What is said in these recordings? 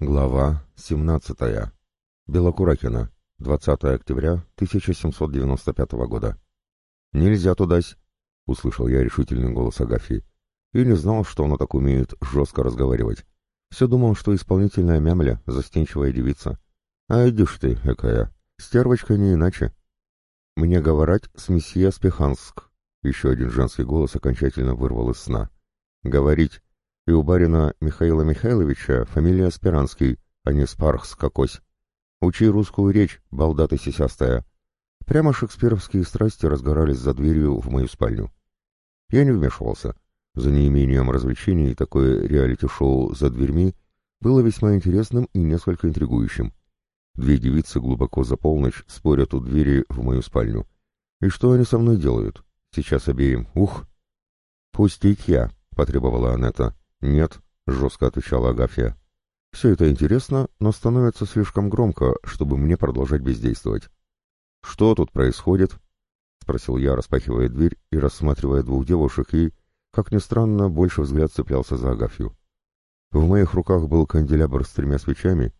Глава 17. Белокуракина. 20 октября 1795 года. «Нельзя тудась!» — услышал я решительный голос Агафьи. И не знал, что она так умеет жестко разговаривать. Все думал, что исполнительная мямля — застенчивая девица. А идишь ты, экая, стервочка не иначе. Мне говорить с месье Спиханск. Еще один женский голос окончательно вырвал из сна. Говорить, и у барина Михаила Михайловича фамилия Спиранский, а не Спархс какось. Учи русскую речь, балда ты сисястая. Прямо шекспировские страсти разгорались за дверью в мою спальню. Я не вмешивался. За неимением развлечений такое реалити-шоу «За дверьми» было весьма интересным и несколько интригующим. Две девицы глубоко за полночь спорят у двери в мою спальню. И что они со мной делают? Сейчас обеим. Ух! «Пустить я», — потребовала Анетта. «Нет», — жестко отвечала Агафья. «Все это интересно, но становится слишком громко, чтобы мне продолжать бездействовать». «Что тут происходит?» — спросил я, распахивая дверь и рассматривая двух девушек, и, как ни странно, больше взгляд цеплялся за Агафью. В моих руках был канделябр с тремя свечами,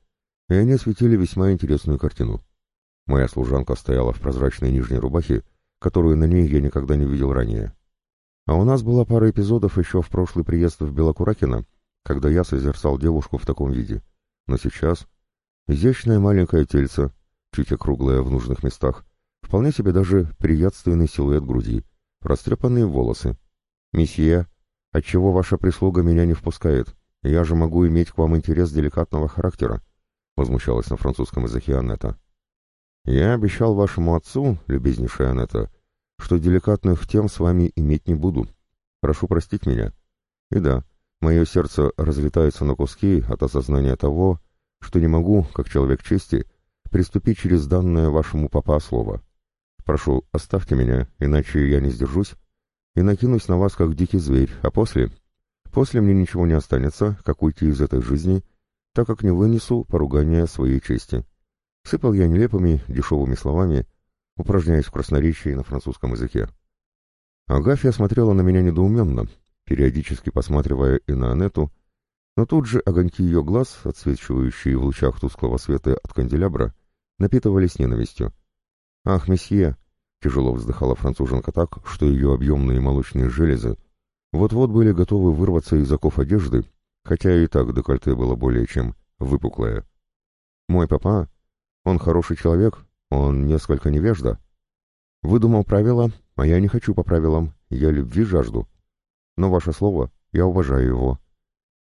и они осветили весьма интересную картину. Моя служанка стояла в прозрачной нижней рубахе, которую на ней я никогда не видел ранее. А у нас была пара эпизодов еще в прошлый приезд в Белокуракино, когда я созерцал девушку в таком виде. Но сейчас изящное маленькое тельце, чуть округлое в нужных местах, вполне себе даже приятственный силуэт груди, растрепанные волосы. «Месье, отчего ваша прислуга меня не впускает? Я же могу иметь к вам интерес деликатного характера», — возмущалась на французском языке Аннета. «Я обещал вашему отцу, любезнейшая Аннета, что деликатных тем с вами иметь не буду. Прошу простить меня. И да, мое сердце разлетается на куски от осознания того, что не могу, как человек чести, приступить через данное вашему папа слово. Прошу, оставьте меня, иначе я не сдержусь и накинусь на вас, как дикий зверь, а после... После мне ничего не останется, как уйти из этой жизни, так как не вынесу поругания своей чести. Сыпал я нелепыми, дешевыми словами, упражняясь в красноречии на французском языке. Агафья смотрела на меня недоуменно, периодически посматривая и на Анету, но тут же огоньки ее глаз, отсвечивающие в лучах тусклого света от канделябра, напитывались ненавистью. «Ах, месье!» — тяжело вздыхала француженка так, что ее объемные молочные железы вот-вот были готовы вырваться из оков одежды, хотя и так декольте было более чем выпуклое. «Мой папа, он хороший человек, он несколько невежда. Выдумал правила, а я не хочу по правилам, я любви жажду. Но ваше слово, я уважаю его.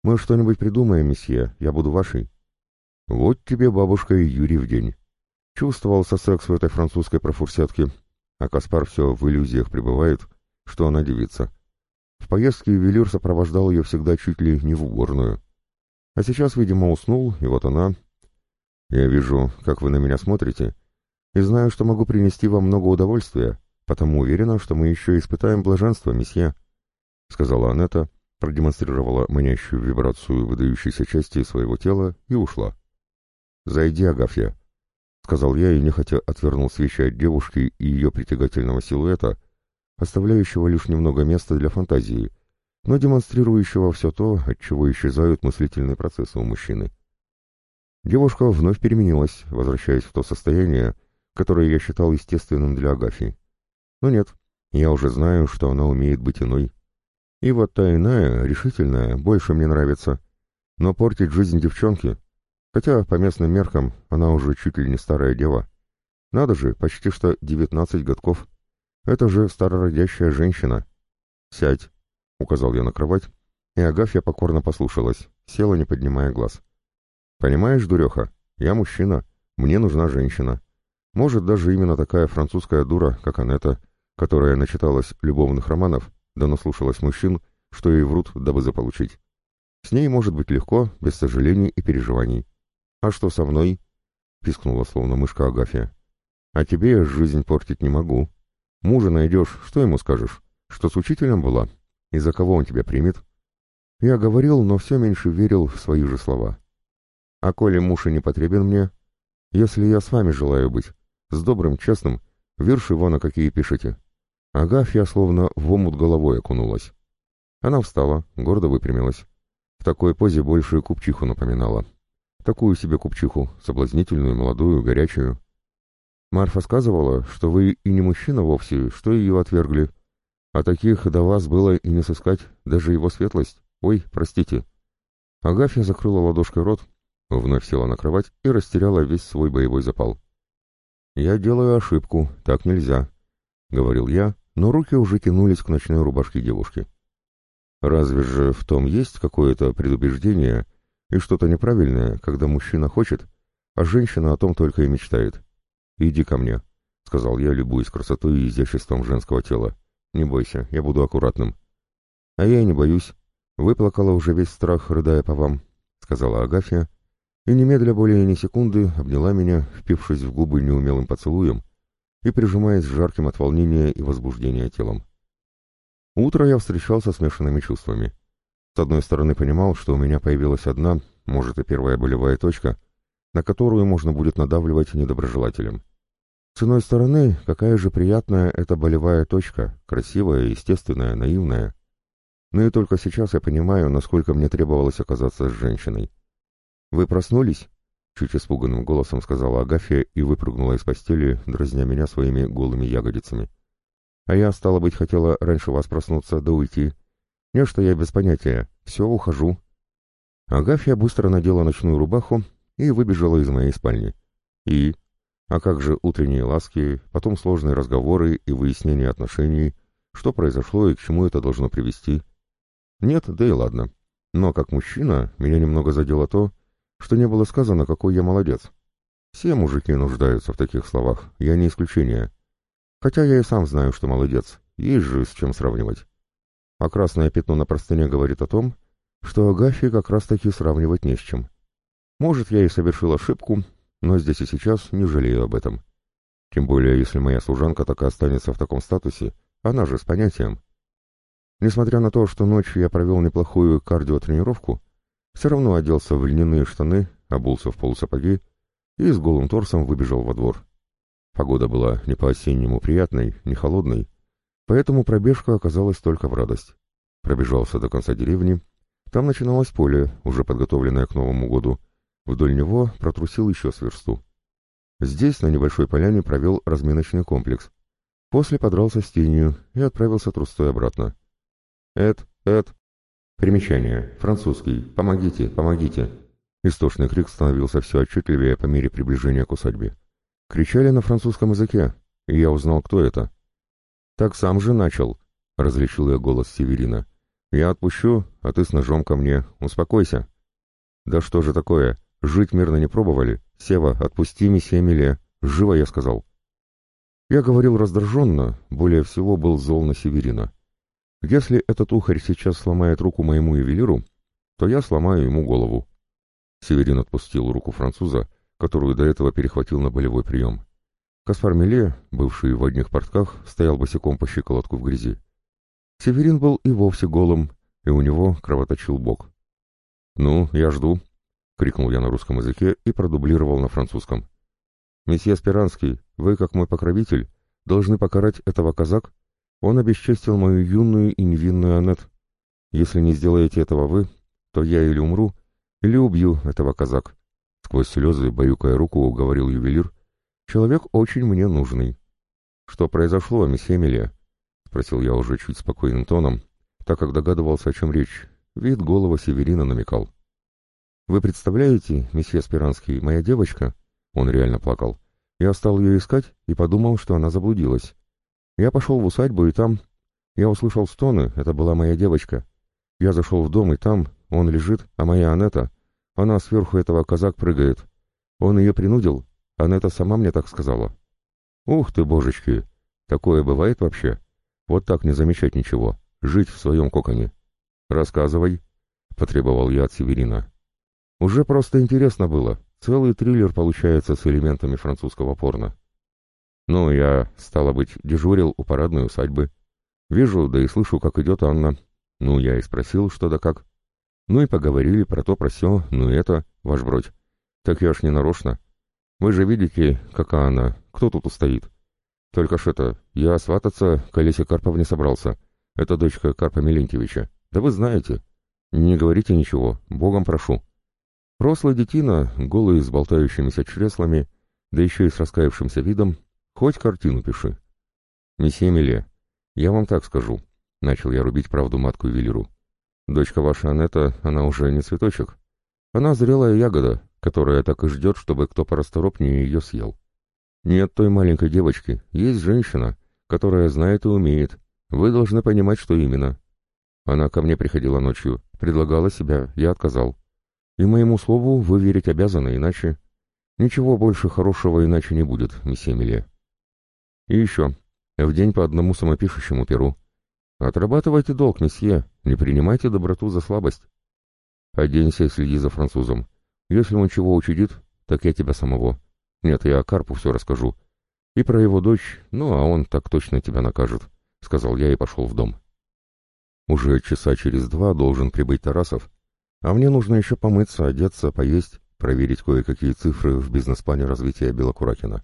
Мы что-нибудь придумаем, месье, я буду вашей. Вот тебе бабушка и Юрий в день. Чувствовался секс в этой французской профурсетке, а Каспар все в иллюзиях пребывает, что она девица. В поездке ювелир сопровождал ее всегда чуть ли не в уборную. А сейчас, видимо, уснул, и вот она... Я вижу, как вы на меня смотрите, и знаю, что могу принести вам много удовольствия, потому уверена, что мы еще испытаем блаженство, месье», — сказала Анетта, продемонстрировала манящую вибрацию выдающейся части своего тела и ушла. «Зайди, Агафья», — сказал я и нехотя отвернул свечи от девушки и ее притягательного силуэта, оставляющего лишь немного места для фантазии, но демонстрирующего все то, от чего исчезают мыслительные процессы у мужчины. Девушка вновь переменилась, возвращаясь в то состояние, которое я считал естественным для Агафьи. Но нет, я уже знаю, что она умеет быть иной. И вот та иная, решительная, больше мне нравится. Но портить жизнь девчонки, хотя по местным меркам она уже чуть ли не старая дева. Надо же, почти что девятнадцать годков. Это же старородящая женщина. «Сядь», — указал я на кровать, и Агафья покорно послушалась, села, не поднимая глаз. «Понимаешь, дуреха, я мужчина, мне нужна женщина. Может, даже именно такая французская дура, как Анетта, которая начиталась любовных романов, да наслушалась мужчин, что ей врут, дабы заполучить. С ней может быть легко, без сожалений и переживаний. «А что со мной?» — пискнула словно мышка Агафья. «А тебе я жизнь портить не могу. Мужа найдешь, что ему скажешь? Что с учителем была? И за кого он тебя примет?» Я говорил, но все меньше верил в свои же слова. «А коли муж и не потребен мне, если я с вами желаю быть, с добрым, честным, верши вон, какие пишете. Агафья словно в омут головой окунулась. Она встала, гордо выпрямилась. В такой позе большую купчиху напоминала. Такую себе купчиху, соблазнительную, молодую, горячую. Марфа сказывала, что вы и не мужчина вовсе, что ее отвергли. А таких до вас было и не сыскать, даже его светлость. Ой, простите. Агафья закрыла ладошкой рот, вновь села на кровать и растеряла весь свой боевой запал. «Я делаю ошибку, так нельзя», — говорил я, но руки уже тянулись к ночной рубашке девушки. «Разве же в том есть какое-то предубеждение и что-то неправильное, когда мужчина хочет, а женщина о том только и мечтает?» «Иди ко мне», — сказал я, любуясь красотой и изяществом женского тела. «Не бойся, я буду аккуратным». «А я и не боюсь. Выплакала уже весь страх, рыдая по вам», — сказала Агафья, и немедля более ни секунды обняла меня, впившись в губы неумелым поцелуем и прижимаясь жарким от волнения и возбуждения телом. Утро я встречал со смешанными чувствами. С одной стороны понимал, что у меня появилась одна, может и первая болевая точка, на которую можно будет надавливать недоброжелателям. С иной стороны, какая же приятная эта болевая точка, красивая, естественная, наивная. Но и только сейчас я понимаю, насколько мне требовалось оказаться с женщиной. «Вы проснулись?» — чуть испуганным голосом сказала Агафья и выпрыгнула из постели, дразня меня своими голыми ягодицами. «А я, стало быть, хотела раньше вас проснуться да уйти. Не, что я без понятия. Все, ухожу». Агафья быстро надела ночную рубаху и выбежала из моей спальни. «И?» А как же утренние ласки, потом сложные разговоры и выяснение отношений, что произошло и к чему это должно привести? Нет, да и ладно. Но как мужчина меня немного задело то, что не было сказано, какой я молодец. Все мужики нуждаются в таких словах, я не исключение. Хотя я и сам знаю, что молодец, есть же с чем сравнивать. А красное пятно на простыне говорит о том, что Агафьи как раз-таки сравнивать не с чем. Может, я и совершил ошибку, но здесь и сейчас не жалею об этом. Тем более, если моя служанка так и останется в таком статусе, она же с понятием. Несмотря на то, что ночью я провел неплохую кардиотренировку, все равно оделся в льняные штаны, обулся в полусапоги и с голым торсом выбежал во двор. Погода была не по-осеннему приятной, не холодной, поэтому пробежка оказалась только в радость. Пробежался до конца деревни, там начиналось поле, уже подготовленное к Новому году, Вдоль него протрусил еще с версту. Здесь, на небольшой поляне, провел разминочный комплекс. После подрался с тенью и отправился трустой обратно. «Эд, Эд!» Примечание. Французский. «Помогите, помогите!» Истошный крик становился все отчетливее по мере приближения к усадьбе. Кричали на французском языке, и я узнал, кто это. «Так сам же начал», — различил я голос Северина. «Я отпущу, а ты с ножом ко мне. Успокойся». «Да что же такое? Жить мирно не пробовали? Сева, отпусти месье Миле. Живо, я сказал. Я говорил раздраженно, более всего был зол на Северина. Если этот ухарь сейчас сломает руку моему ювелиру, то я сломаю ему голову. Северин отпустил руку француза, которую до этого перехватил на болевой прием. Каспар Миле, бывший в одних портках, стоял босиком по щиколотку в грязи. Северин был и вовсе голым, и у него кровоточил бок. «Ну, я жду», крикнул я на русском языке и продублировал на французском. «Месье Спиранский, вы, как мой покровитель, должны покарать этого казак. Он обесчестил мою юную и невинную Аннет. Если не сделаете этого вы, то я или умру, или убью этого казак». Сквозь слезы, баюкая руку, говорил ювелир. «Человек очень мне нужный». «Что произошло, месье Меле?» — спросил я уже чуть спокойным тоном, так как догадывался, о чем речь. Вид голого Северина намекал. Вы представляете, месье Спиранский, моя девочка...» Он реально плакал. Я стал ее искать и подумал, что она заблудилась. Я пошел в усадьбу, и там... Я услышал стоны, это была моя девочка. Я зашел в дом, и там он лежит, а моя Анетта... Она сверху этого казак прыгает. Он ее принудил, Анетта сама мне так сказала. Ух ты, божечки! Такое бывает вообще? Вот так не замечать ничего, жить в своем коконе. Рассказывай, — потребовал я от Северина. Уже просто интересно было. Целый триллер получается с элементами французского порно. Ну, я, стало быть, дежурил у парадной усадьбы. Вижу, да и слышу, как идет Анна. Ну, я и спросил, что да как. Ну и поговорили про то, про сё, ну это, ваш бродь. Так я ж не нарочно. Вы же видите, какая она, кто тут устоит. Только ж это, я свататься к Олесе Карповне собрался. Это дочка Карпа Милентьевича. Да вы знаете. Не говорите ничего, богом прошу. Рослый детина, голый с болтающимися чреслами, да еще и с раскаявшимся видом, хоть картину пиши. «Месье Миле, я вам так скажу», — начал я рубить правду матку ювелиру. «Дочка ваша Анетта, она уже не цветочек. Она зрелая ягода, которая так и ждет, чтобы кто порасторопнее ее съел. Нет той маленькой девочки, есть женщина, которая знает и умеет. Вы должны понимать, что именно. Она ко мне приходила ночью, предлагала себя, я отказал. И моему слову вы верить обязаны, иначе... Ничего больше хорошего иначе не будет, месье Миле. И еще, в день по одному самопишущему перу. Отрабатывайте долг, месье, не принимайте доброту за слабость. Оденься и следи за французом. Если он чего учудит, так я тебя самого. Нет, я Карпу все расскажу. И про его дочь, ну, а он так точно тебя накажет, — сказал я и пошел в дом. Уже часа через два должен прибыть Тарасов, а мне нужно еще помыться, одеться, поесть, проверить кое-какие цифры в бизнес-плане развития Белокуракина.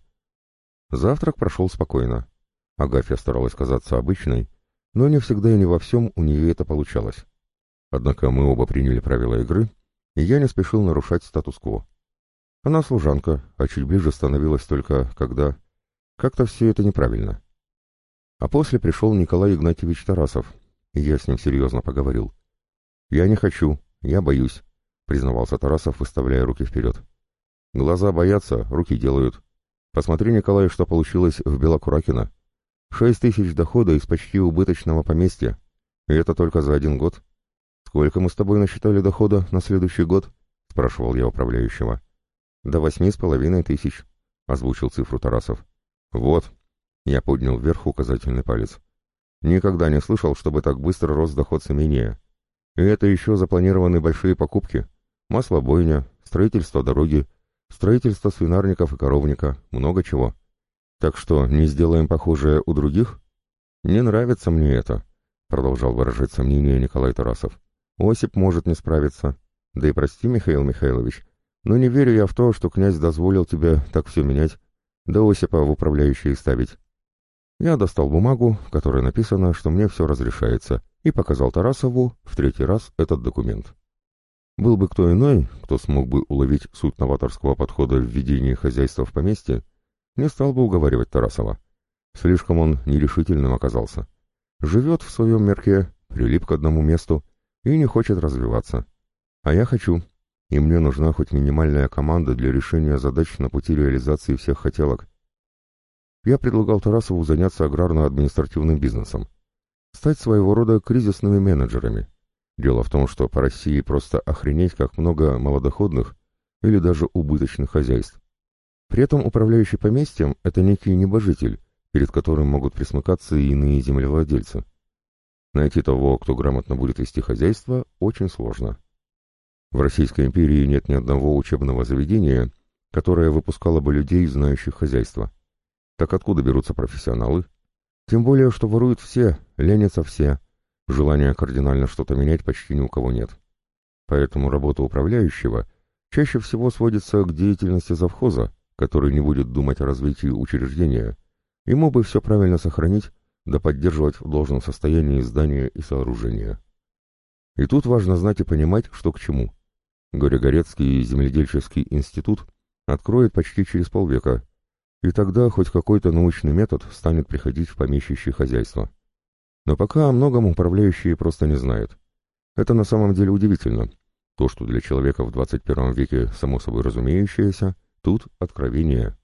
Завтрак прошел спокойно. Агафья старалась казаться обычной, но не всегда и не во всем у нее это получалось. Однако мы оба приняли правила игры, и я не спешил нарушать статус-кво. Она служанка, а чуть ближе становилась только, когда... Как-то все это неправильно. А после пришел Николай Игнатьевич Тарасов, и я с ним серьезно поговорил. «Я не хочу, я боюсь», — признавался Тарасов, выставляя руки вперед. «Глаза боятся, руки делают. Посмотри, Николай, что получилось в Белокуракино. Шесть тысяч дохода из почти убыточного поместья. И это только за один год. Сколько мы с тобой насчитали дохода на следующий год?» — спрашивал я управляющего. «До восьми с половиной тысяч», — озвучил цифру Тарасов. «Вот», — я поднял вверх указательный палец. «Никогда не слышал, чтобы так быстро рос доход с имения. И это еще запланированы большие покупки. Маслобойня, строительство дороги, строительство свинарников и коровника, много чего. Так что не сделаем похожее у других? Не нравится мне это, продолжал выражать сомнение Николай Тарасов. Осип может не справиться. Да и прости, Михаил Михайлович, но не верю я в то, что князь дозволил тебе так все менять, да Осипа в управляющие ставить. Я достал бумагу, в которой написано, что мне все разрешается, и показал Тарасову в третий раз этот документ. Был бы кто иной, кто смог бы уловить суть новаторского подхода в ведении хозяйства в поместье, не стал бы уговаривать Тарасова. Слишком он нерешительным оказался. Живет в своем мерке, прилип к одному месту и не хочет развиваться. А я хочу, и мне нужна хоть минимальная команда для решения задач на пути реализации всех хотелок. Я предлагал Тарасову заняться аграрно-административным бизнесом, стать своего рода кризисными менеджерами. Дело в том, что по России просто охренеть как много малодоходных или даже убыточных хозяйств. При этом управляющий поместьем – это некий небожитель, перед которым могут присмыкаться и иные землевладельцы. Найти того, кто грамотно будет вести хозяйство, очень сложно. В Российской империи нет ни одного учебного заведения, которое выпускало бы людей, знающих хозяйство. Так откуда берутся профессионалы? Тем более, что воруют все, ленятся все, Желания кардинально что-то менять почти ни у кого нет. Поэтому работа управляющего чаще всего сводится к деятельности завхоза, который не будет думать о развитии учреждения. Ему бы все правильно сохранить, да поддерживать в должном состоянии здания и сооружения. И тут важно знать и понимать, что к чему. Горегорецкий земледельческий институт откроет почти через полвека, и тогда хоть какой-то научный метод станет приходить в помещичье хозяйство. Но пока о многом управляющие просто не знают. Это на самом деле удивительно. То, что для человека в 21 веке само собой разумеющееся, тут откровение.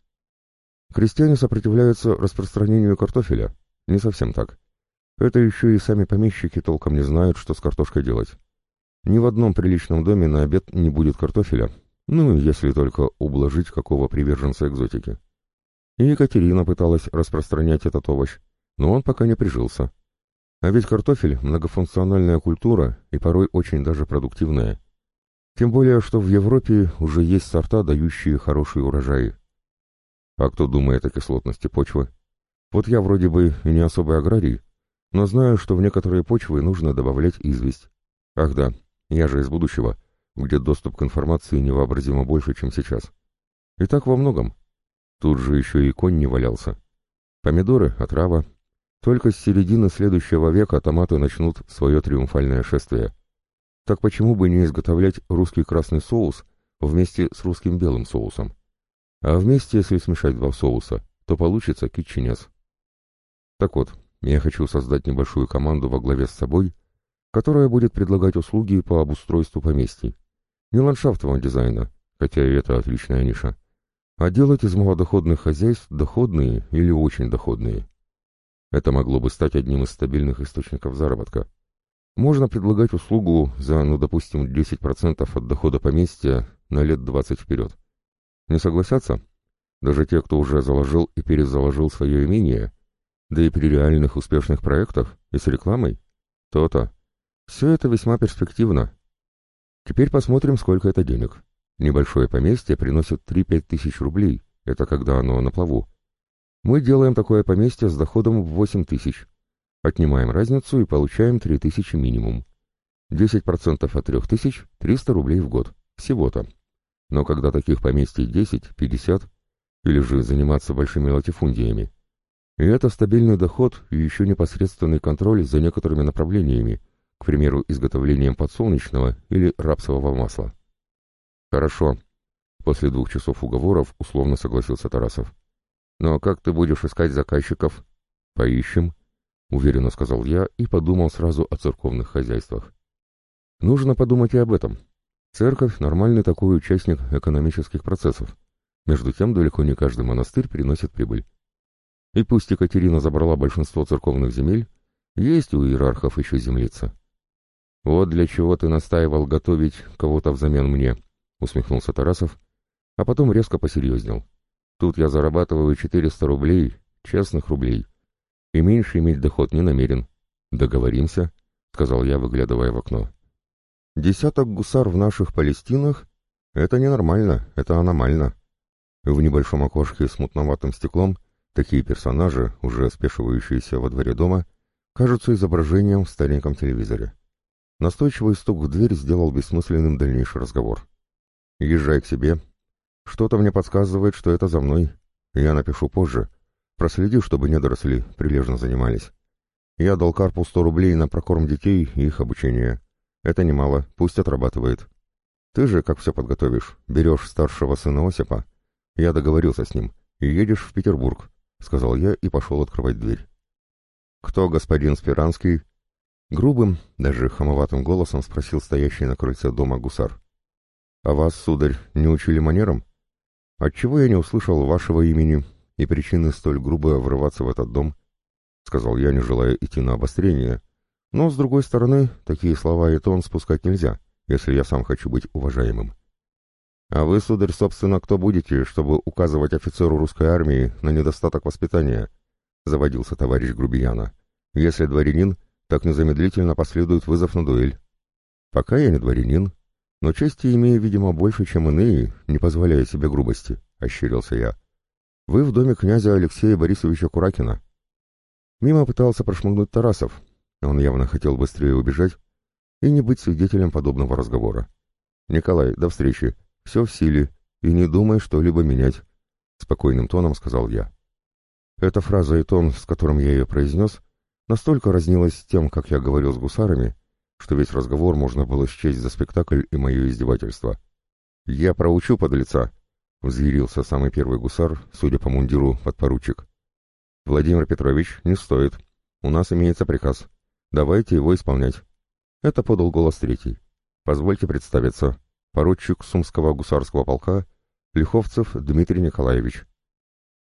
Крестьяне сопротивляются распространению картофеля. Не совсем так. Это еще и сами помещики толком не знают, что с картошкой делать. Ни в одном приличном доме на обед не будет картофеля, ну, если только ублажить какого приверженца экзотики. И Екатерина пыталась распространять этот овощ, но он пока не прижился. А ведь картофель – многофункциональная культура и порой очень даже продуктивная. Тем более, что в Европе уже есть сорта, дающие хорошие урожаи. А кто думает о кислотности почвы? Вот я вроде бы и не особый аграрий, но знаю, что в некоторые почвы нужно добавлять известь. Ах да, я же из будущего, где доступ к информации невообразимо больше, чем сейчас. И так во многом. Тут же еще и конь не валялся. Помидоры, отрава, только с середины следующего века томаты начнут свое триумфальное шествие. Так почему бы не изготовлять русский красный соус вместе с русским белым соусом. А вместе, если смешать два соуса, то получится китченес. Так вот, я хочу создать небольшую команду во главе с собой, которая будет предлагать услуги по обустройству поместий. Не ландшафтового дизайна, хотя и это отличная ниша, а делать из малодоходных хозяйств доходные или очень доходные. Это могло бы стать одним из стабильных источников заработка. Можно предлагать услугу за, ну, допустим, 10% от дохода поместья на лет 20 вперед. Не согласятся? Даже те, кто уже заложил и перезаложил свое имение, да и при реальных успешных проектах и с рекламой, то-то. Все это весьма перспективно. Теперь посмотрим, сколько это денег. Небольшое поместье приносит 3-5 тысяч рублей, это когда оно на плаву. Мы делаем такое поместье с доходом в 8 тысяч. Отнимаем разницу и получаем 3 тысячи минимум. 10% от 3 тысяч – 300 рублей в год. Всего-то. Но когда таких поместий 10, 50, или же заниматься большими латифундиями. И это стабильный доход и еще непосредственный контроль за некоторыми направлениями, к примеру, изготовлением подсолнечного или рапсового масла. Хорошо. После двух часов уговоров условно согласился Тарасов. Но как ты будешь искать заказчиков? Поищем, уверенно сказал я и подумал сразу о церковных хозяйствах. Нужно подумать и об этом. Церковь — нормальный такой участник экономических процессов. Между тем, далеко не каждый монастырь приносит прибыль. И пусть Екатерина забрала большинство церковных земель, есть у иерархов еще землица. «Вот для чего ты настаивал готовить кого-то взамен мне», — усмехнулся Тарасов, а потом резко посерьезнел. «Тут я зарабатываю 400 рублей, честных рублей, и меньше иметь доход не намерен. Договоримся», — сказал я, выглядывая в окно. «Десяток гусар в наших Палестинах — это ненормально, это аномально». В небольшом окошке с мутноватым стеклом такие персонажи, уже спешивающиеся во дворе дома, кажутся изображением в стареньком телевизоре. Настойчивый стук в дверь сделал бессмысленным дальнейший разговор. «Езжай к себе. Что-то мне подсказывает, что это за мной. Я напишу позже. Проследи, чтобы недоросли прилежно занимались. Я дал Карпу сто рублей на прокорм детей и их обучение. Это немало, пусть отрабатывает. Ты же, как все подготовишь, берешь старшего сына Осипа, я договорился с ним. И едешь в Петербург, — сказал я и пошел открывать дверь. «Кто господин Спиранский?» Грубым, даже хамоватым голосом спросил стоящий на крыльце дома гусар. «А вас, сударь, не учили манерам? Отчего я не услышал вашего имени и причины столь грубо врываться в этот дом?» — сказал я, не желая идти на обострение. «Но, с другой стороны, такие слова и тон спускать нельзя, если я сам хочу быть уважаемым». А вы, сударь, собственно, кто будете, чтобы указывать офицеру русской армии на недостаток воспитания? Заводился товарищ Грубияна. Если дворянин, так незамедлительно последует вызов на дуэль. Пока я не дворянин, но чести имею, видимо, больше, чем иные, не позволяя себе грубости, — ощерился я. Вы в доме князя Алексея Борисовича Куракина. Мимо пытался прошмыгнуть Тарасов. Он явно хотел быстрее убежать и не быть свидетелем подобного разговора. «Николай, до встречи. «Все в силе, и не думай что-либо менять», — спокойным тоном сказал я. Эта фраза и тон, с которым я ее произнес, настолько разнилась с тем, как я говорил с гусарами, что весь разговор можно было счесть за спектакль и мое издевательство. «Я проучу подлеца», — взъярился самый первый гусар, судя по мундиру, подпоручик. «Владимир Петрович, не стоит. У нас имеется приказ. Давайте его исполнять». Это подал голос третий. «Позвольте представиться поручик Сумского гусарского полка Лиховцев Дмитрий Николаевич.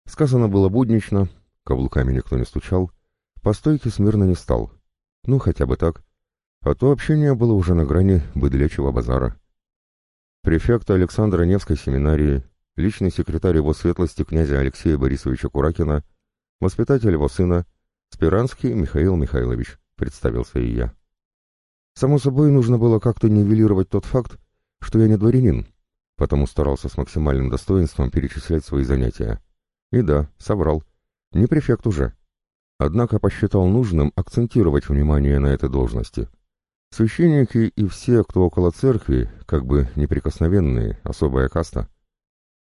Сказано было буднично, каблуками никто не стучал, по стойке смирно не стал. Ну, хотя бы так. А то общение было уже на грани быдлячего базара. Префект Александра Невской семинарии, личный секретарь его светлости князя Алексея Борисовича Куракина, воспитатель его сына, Спиранский Михаил Михайлович, представился и я. Само собой, нужно было как-то нивелировать тот факт, что я не дворянин, потому старался с максимальным достоинством перечислять свои занятия. И да, соврал. Не префект уже. Однако посчитал нужным акцентировать внимание на этой должности. Священники и все, кто около церкви, как бы неприкосновенные, особая каста.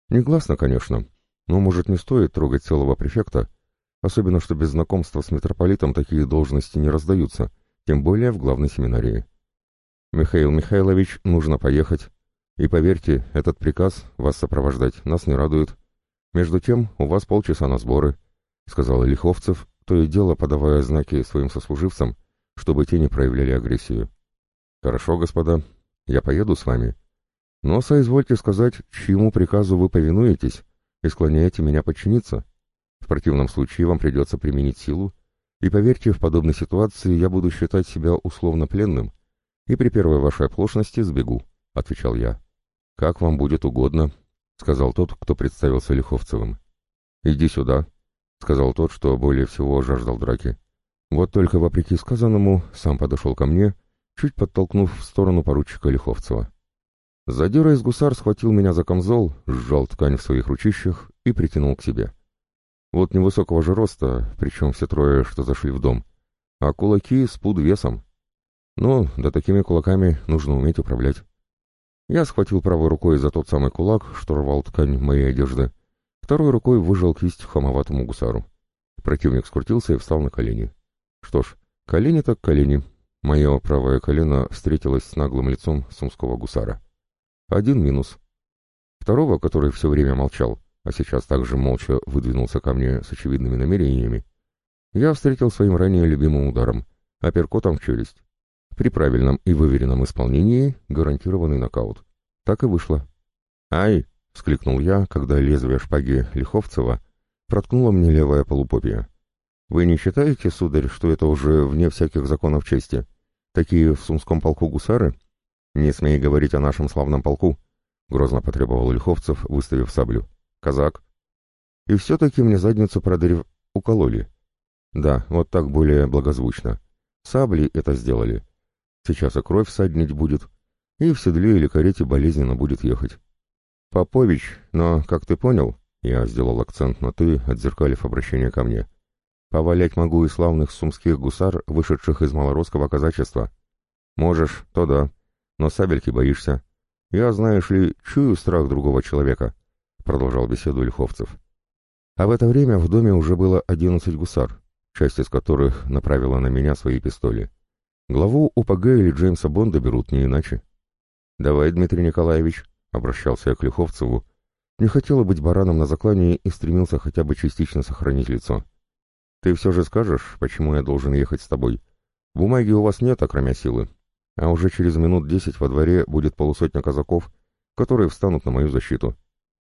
Негласно, конечно, но, может, не стоит трогать целого префекта, особенно что без знакомства с митрополитом такие должности не раздаются, тем более в главной семинарии. «Михаил Михайлович, нужно поехать», И поверьте, этот приказ вас сопровождать нас не радует. Между тем, у вас полчаса на сборы, — сказал Лиховцев, то и дело подавая знаки своим сослуживцам, чтобы те не проявляли агрессию. Хорошо, господа, я поеду с вами. Но соизвольте сказать, чьему приказу вы повинуетесь и склоняете меня подчиниться. В противном случае вам придется применить силу, и поверьте, в подобной ситуации я буду считать себя условно пленным, и при первой вашей оплошности сбегу, — отвечал я. «Как вам будет угодно», — сказал тот, кто представился Лиховцевым. «Иди сюда», — сказал тот, что более всего жаждал драки. Вот только, вопреки сказанному, сам подошел ко мне, чуть подтолкнув в сторону поручика Лиховцева. Задира из гусар схватил меня за камзол, сжал ткань в своих ручищах и притянул к себе. Вот невысокого же роста, причем все трое, что зашли в дом, а кулаки с пуд весом. Ну, да такими кулаками нужно уметь управлять. Я схватил правой рукой за тот самый кулак, что рвал ткань моей одежды, второй рукой выжал кисть хамоватому гусару. Противник скрутился и встал на колени. Что ж, колени так колени. Мое правое колено встретилось с наглым лицом сумского гусара. Один минус. Второго, который все время молчал, а сейчас также молча выдвинулся ко мне с очевидными намерениями, я встретил своим ранее любимым ударом, апперкотом в челюсть. При правильном и выверенном исполнении гарантированный нокаут. Так и вышло. «Ай!» — вскликнул я, когда лезвие шпаги Лиховцева проткнуло мне левое полупопие. «Вы не считаете, сударь, что это уже вне всяких законов чести? Такие в Сумском полку гусары?» «Не смей говорить о нашем славном полку», — грозно потребовал Лиховцев, выставив саблю. «Казак». И все-таки мне задницу продарив укололи. Да, вот так более благозвучно. Сабли это сделали. Сейчас и кровь саднить будет, и в седле или карете болезненно будет ехать. Попович, но, как ты понял, я сделал акцент на «ты», отзеркалив обращение ко мне, повалять могу и славных сумских гусар, вышедших из малоросского казачества. Можешь, то да, но сабельки боишься. Я, знаешь ли, чую страх другого человека, — продолжал беседу Лиховцев. А в это время в доме уже было одиннадцать гусар, часть из которых направила на меня свои пистоли. Главу УПГ или Джеймса Бонда берут не иначе. «Давай, Дмитрий Николаевич», — обращался я к Лиховцеву, не хотела быть бараном на заклании и стремился хотя бы частично сохранить лицо. «Ты все же скажешь, почему я должен ехать с тобой? Бумаги у вас нет, окромя силы. А уже через минут десять во дворе будет полусотня казаков, которые встанут на мою защиту.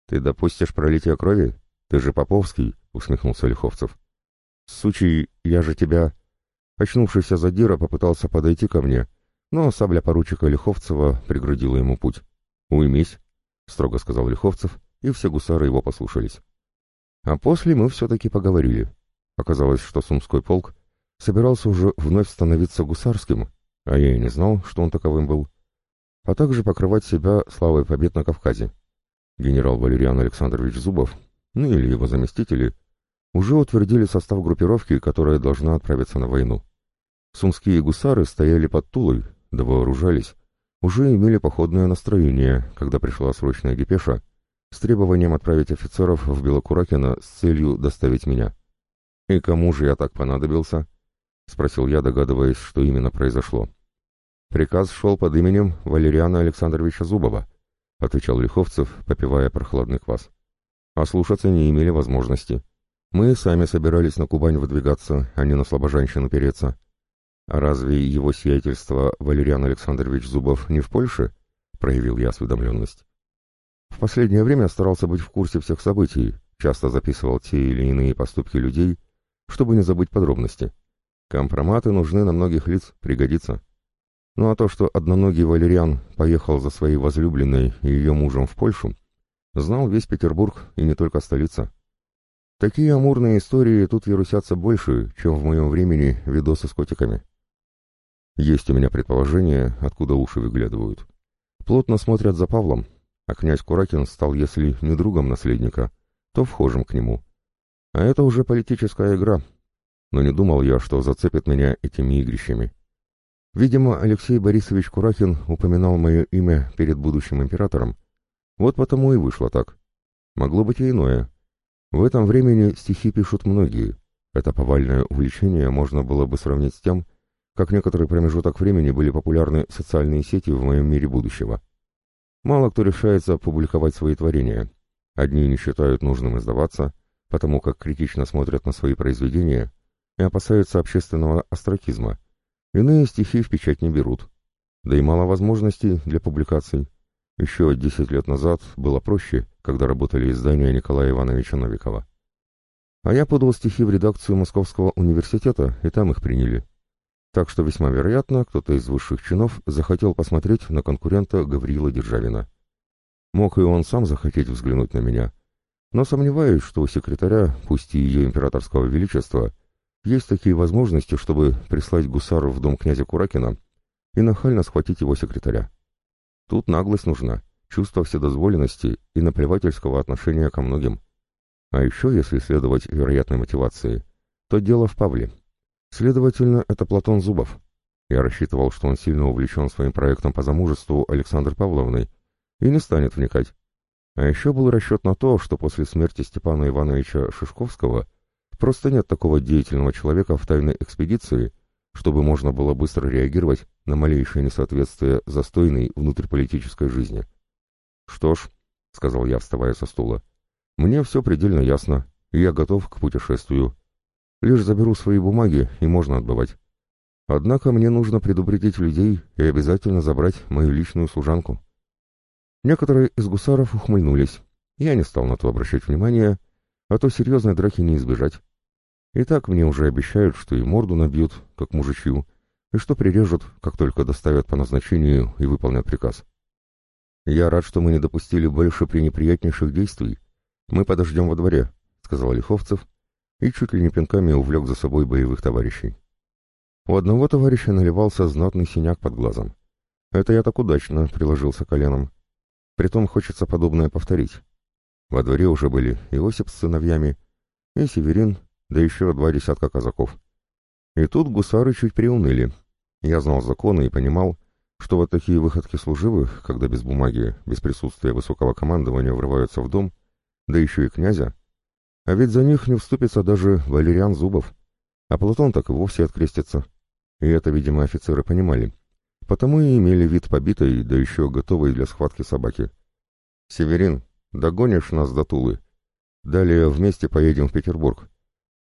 Ты допустишь пролитие крови? Ты же Поповский», — усмехнулся Лиховцев. «Сучий, я же тебя...» Очнувшийся задира попытался подойти ко мне, но сабля поручика Лиховцева преградила ему путь. «Уймись», — строго сказал Лиховцев, и все гусары его послушались. А после мы все-таки поговорили. Оказалось, что Сумской полк собирался уже вновь становиться гусарским, а я и не знал, что он таковым был, а также покрывать себя славой побед на Кавказе. Генерал Валериан Александрович Зубов, ну или его заместители, уже утвердили состав группировки, которая должна отправиться на войну. Сумские гусары стояли под Тулой, да вооружались, уже имели походное настроение, когда пришла срочная депеша с требованием отправить офицеров в Белокуракино с целью доставить меня. «И кому же я так понадобился?» — спросил я, догадываясь, что именно произошло. «Приказ шел под именем Валериана Александровича Зубова», — отвечал Лиховцев, попивая прохладный квас. «А слушаться не имели возможности». Мы сами собирались на Кубань выдвигаться, а не на слабожанщину переться. А разве его сиятельство Валериан Александрович Зубов не в Польше? Проявил я осведомленность. В последнее время старался быть в курсе всех событий, часто записывал те или иные поступки людей, чтобы не забыть подробности. Компроматы нужны на многих лиц, пригодится. Ну а то, что одноногий Валериан поехал за своей возлюбленной и ее мужем в Польшу, знал весь Петербург и не только столица. Такие амурные истории тут вирусятся больше, чем в моем времени видосы с котиками. Есть у меня предположение, откуда уши выглядывают. Плотно смотрят за Павлом, а князь Куракин стал, если не другом наследника, то вхожим к нему. А это уже политическая игра. Но не думал я, что зацепит меня этими игрищами. Видимо, Алексей Борисович Куракин упоминал мое имя перед будущим императором. Вот потому и вышло так. Могло быть и иное. В этом времени стихи пишут многие. Это повальное увлечение можно было бы сравнить с тем, как некоторый промежуток времени были популярны социальные сети в моем мире будущего. Мало кто решается публиковать свои творения. Одни не считают нужным издаваться, потому как критично смотрят на свои произведения и опасаются общественного остракизма. Иные стихи в печать не берут. Да и мало возможностей для публикаций. Еще 10 лет назад было проще, когда работали издания Николая Ивановича Новикова. А я подал стихи в редакцию Московского университета, и там их приняли. Так что весьма вероятно, кто-то из высших чинов захотел посмотреть на конкурента Гавриила Державина. Мог и он сам захотеть взглянуть на меня. Но сомневаюсь, что у секретаря, пусть и ее императорского величества, есть такие возможности, чтобы прислать гусару в дом князя Куракина и нахально схватить его секретаря. Тут наглость нужна, чувство вседозволенности и наплевательского отношения ко многим. А еще, если следовать вероятной мотивации, то дело в Павле. Следовательно, это Платон Зубов. Я рассчитывал, что он сильно увлечен своим проектом по замужеству Александры Павловны и не станет вникать. А еще был расчет на то, что после смерти Степана Ивановича Шишковского просто нет такого деятельного человека в тайной экспедиции, чтобы можно было быстро реагировать на малейшее несоответствие застойной внутриполитической жизни. «Что ж», — сказал я, вставая со стула, — «мне все предельно ясно, и я готов к путешествию. Лишь заберу свои бумаги, и можно отбывать. Однако мне нужно предупредить людей и обязательно забрать мою личную служанку». Некоторые из гусаров ухмыльнулись. Я не стал на то обращать внимания, а то серьезной драки не избежать. И так мне уже обещают, что и морду набьют, как мужичью, и что прирежут, как только доставят по назначению и выполнят приказ. «Я рад, что мы не допустили больше пренеприятнейших действий. Мы подождем во дворе», — сказал Лиховцев, и чуть ли не пинками увлек за собой боевых товарищей. У одного товарища наливался знатный синяк под глазом. Это я так удачно приложился коленом. Притом хочется подобное повторить. Во дворе уже были Иосип с сыновьями, и Северин, да еще два десятка казаков. И тут гусары чуть приуныли. Я знал законы и понимал, что вот такие выходки служивых, когда без бумаги, без присутствия высокого командования врываются в дом, да еще и князя, а ведь за них не вступится даже Валериан Зубов, а Платон так и вовсе открестится. И это, видимо, офицеры понимали. Потому и имели вид побитой, да еще готовой для схватки собаки. «Северин, догонишь нас до Тулы. Далее вместе поедем в Петербург.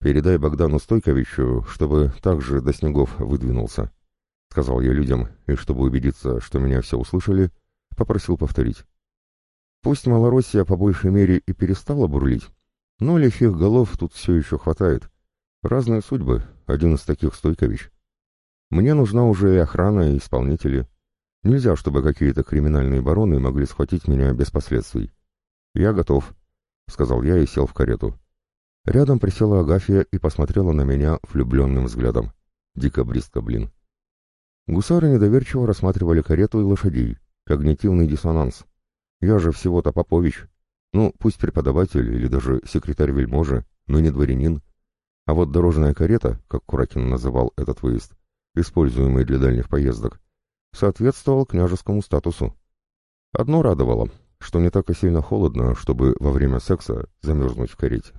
«Передай Богдану Стойковичу, чтобы также до снегов выдвинулся», — сказал я людям, и чтобы убедиться, что меня все услышали, попросил повторить. Пусть Малороссия по большей мере и перестала бурлить, но лихих голов тут все еще хватает. Разные судьбы, один из таких Стойкович. Мне нужна уже и охрана, и исполнители. Нельзя, чтобы какие-то криминальные бароны могли схватить меня без последствий. «Я готов», — сказал я и сел в карету. Рядом присела Агафья и посмотрела на меня влюбленным взглядом. Декабристка, блин. Гусары недоверчиво рассматривали карету и лошадей. Когнитивный диссонанс. Я же всего-то Попович. Ну, пусть преподаватель или даже секретарь вельможи, но не дворянин. А вот дорожная карета, как Куракин называл этот выезд, используемый для дальних поездок, соответствовал княжескому статусу. Одно радовало, что не так и сильно холодно, чтобы во время секса замерзнуть в карете.